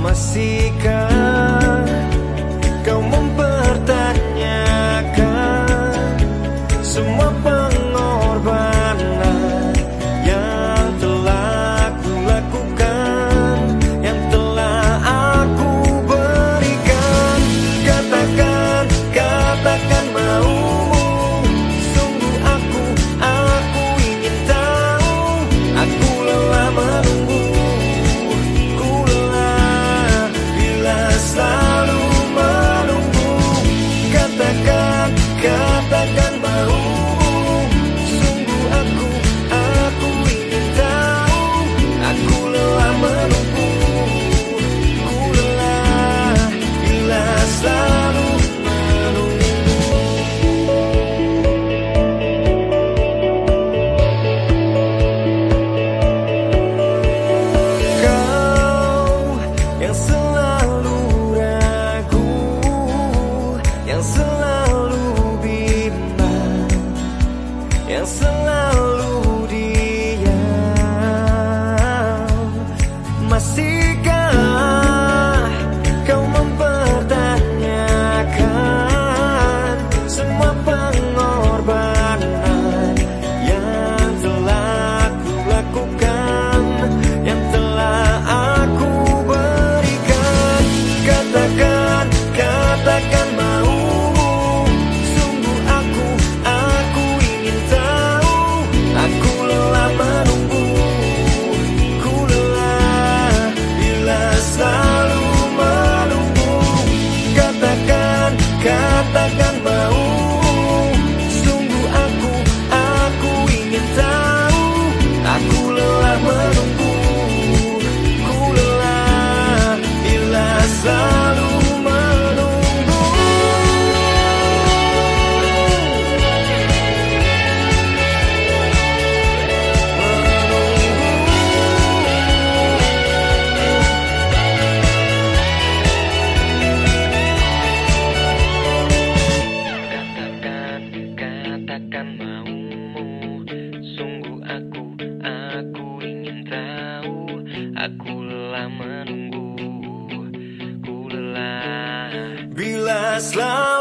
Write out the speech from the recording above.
Masihkah kau mempertanyakan semua 颜色。last love